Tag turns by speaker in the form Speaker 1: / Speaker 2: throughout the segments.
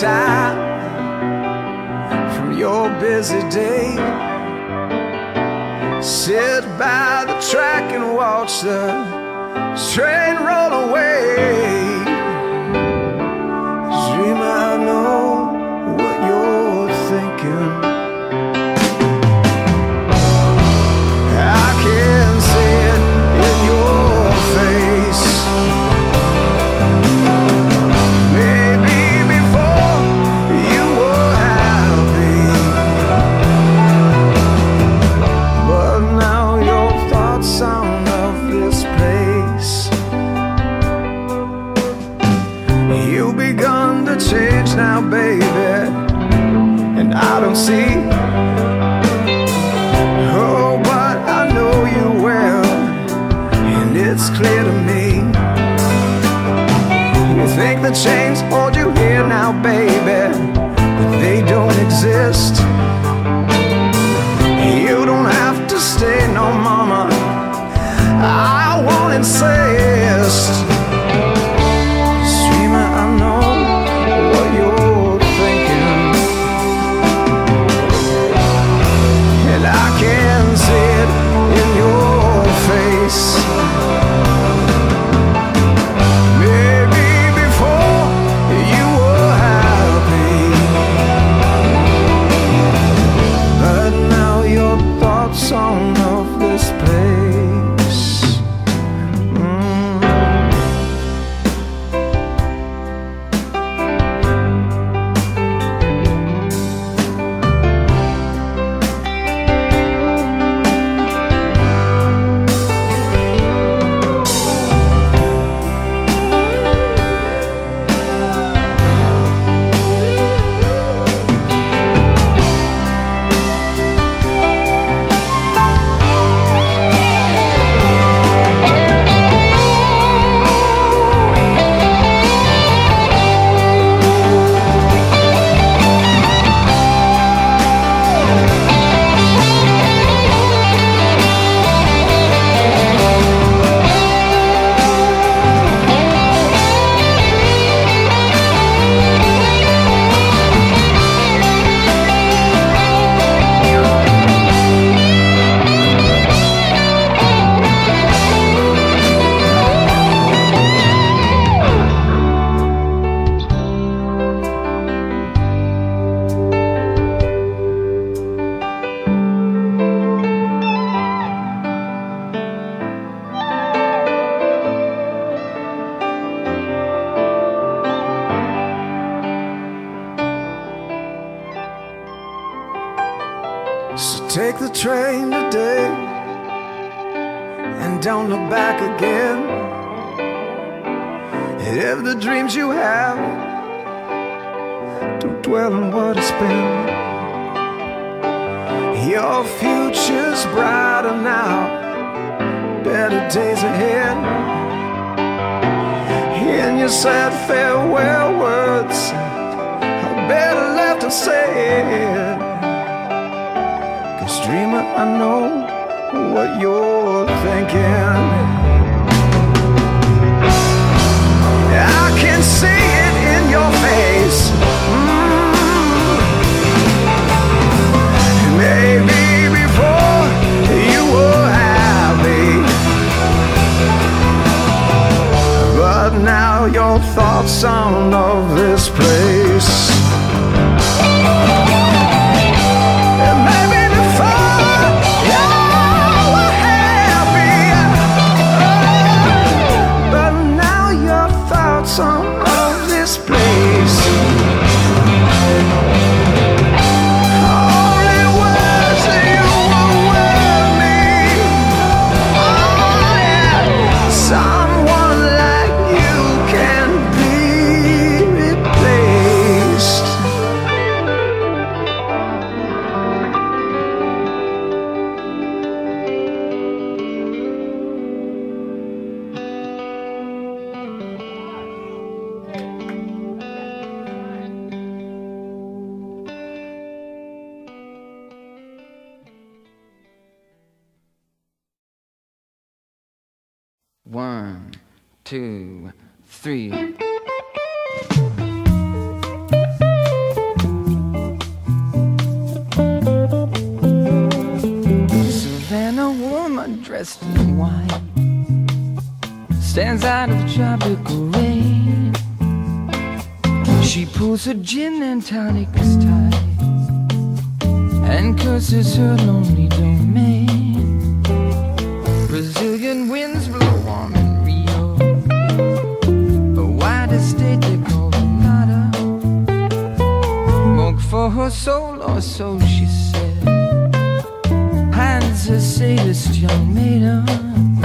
Speaker 1: time from your busy day. Sit by the track and watch the train roll away. baby, but they don't exist. You don't have to stay, no mama. I won't insist.
Speaker 2: Two, three. Savannah woman dressed in white stands out of tropical rain. She pulls her gin and tonic tight and curses her lonely domain. For her soul, or so she said. Hands a sadist young maiden.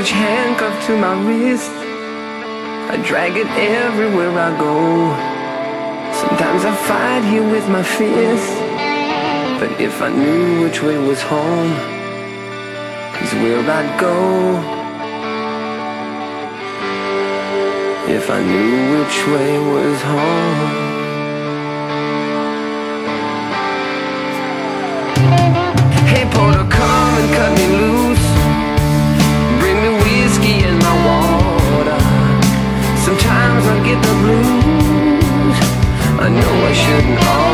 Speaker 2: Bandage handcuffed to my wrist. I drag it everywhere I go. Sometimes I fight here with my fists. But if I knew which way was home, is where I'd go. If I knew which way was home. Shouldn't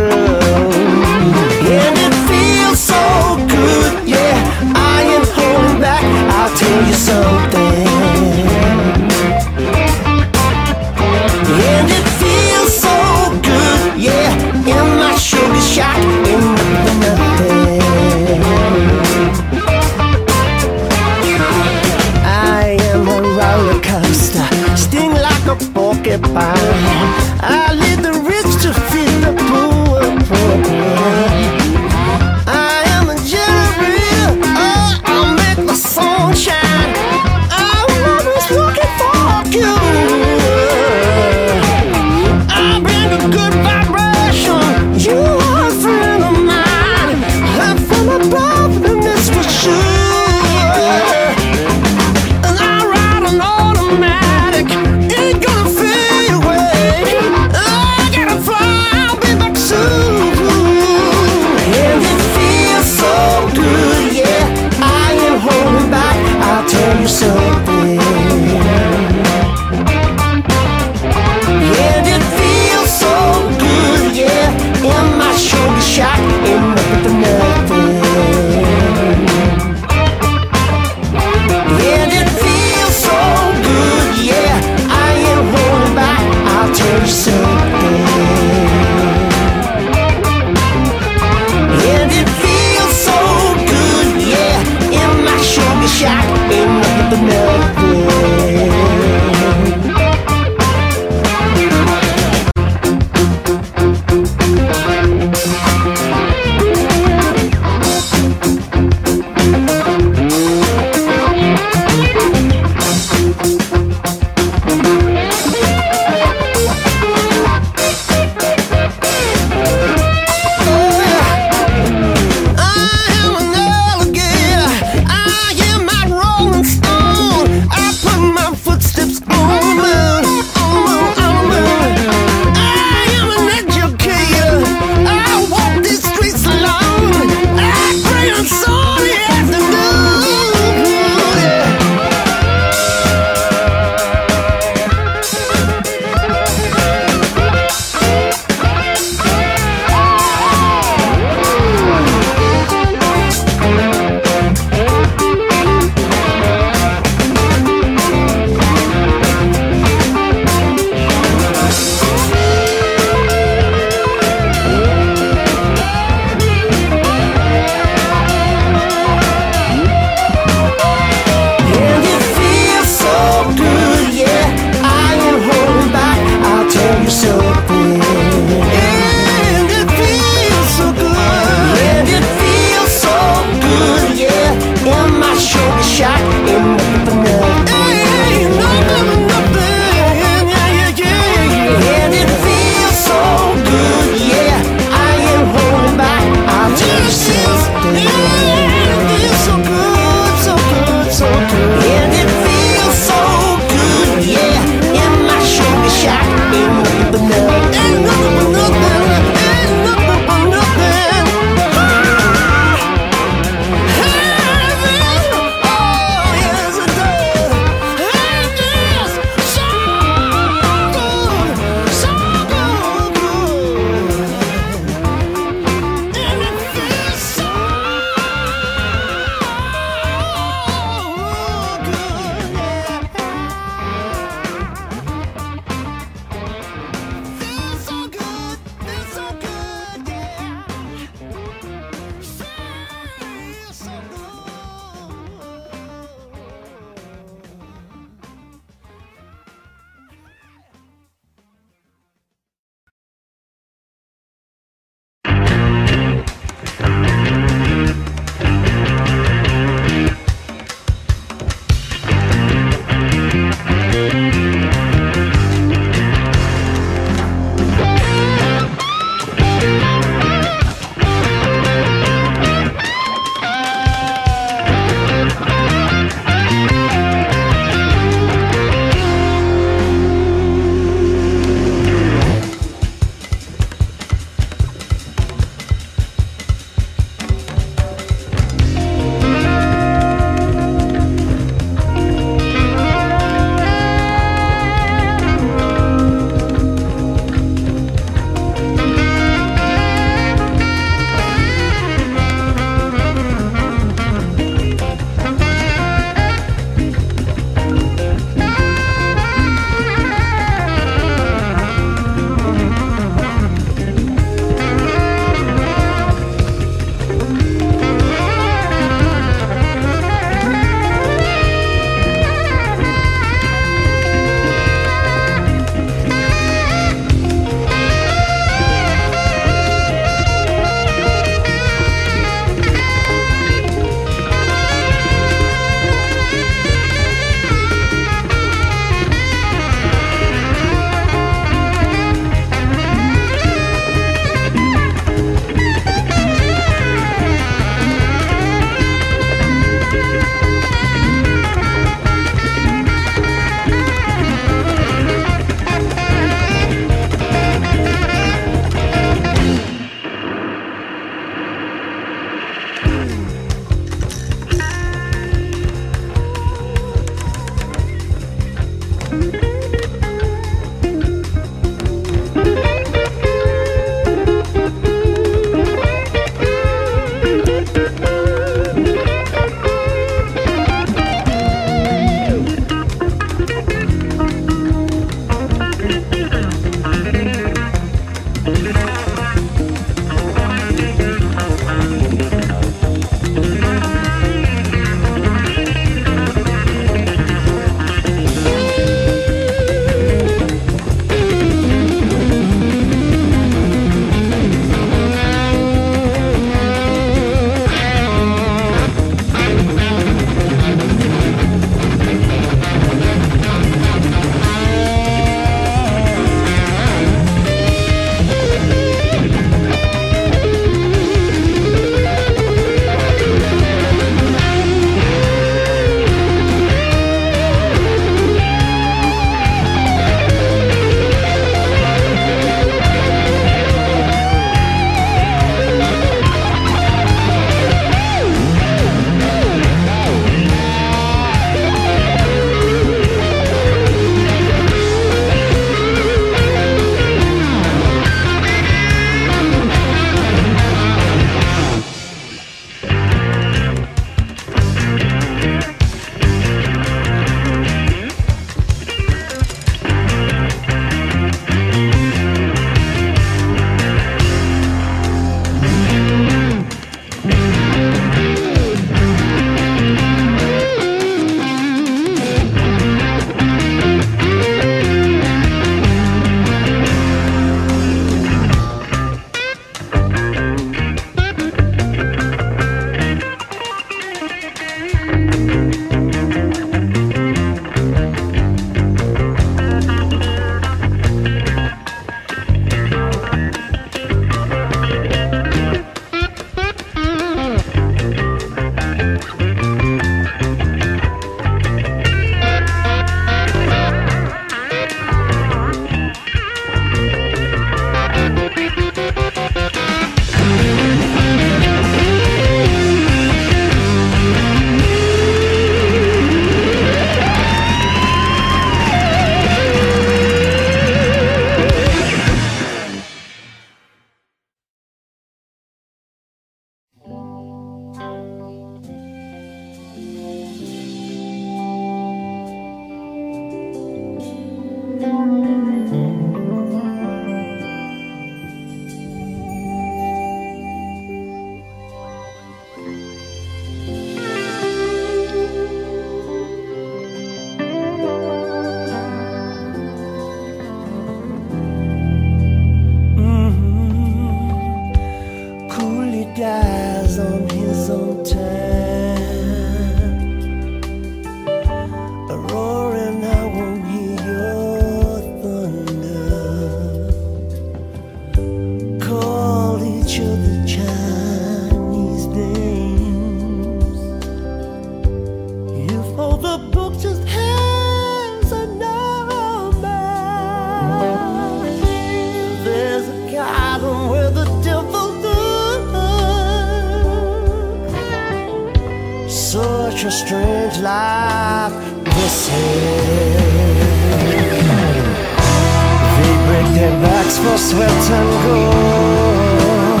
Speaker 2: for
Speaker 3: sweat svetem gone.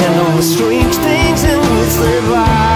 Speaker 3: You
Speaker 1: know strange things and which the
Speaker 3: vibe.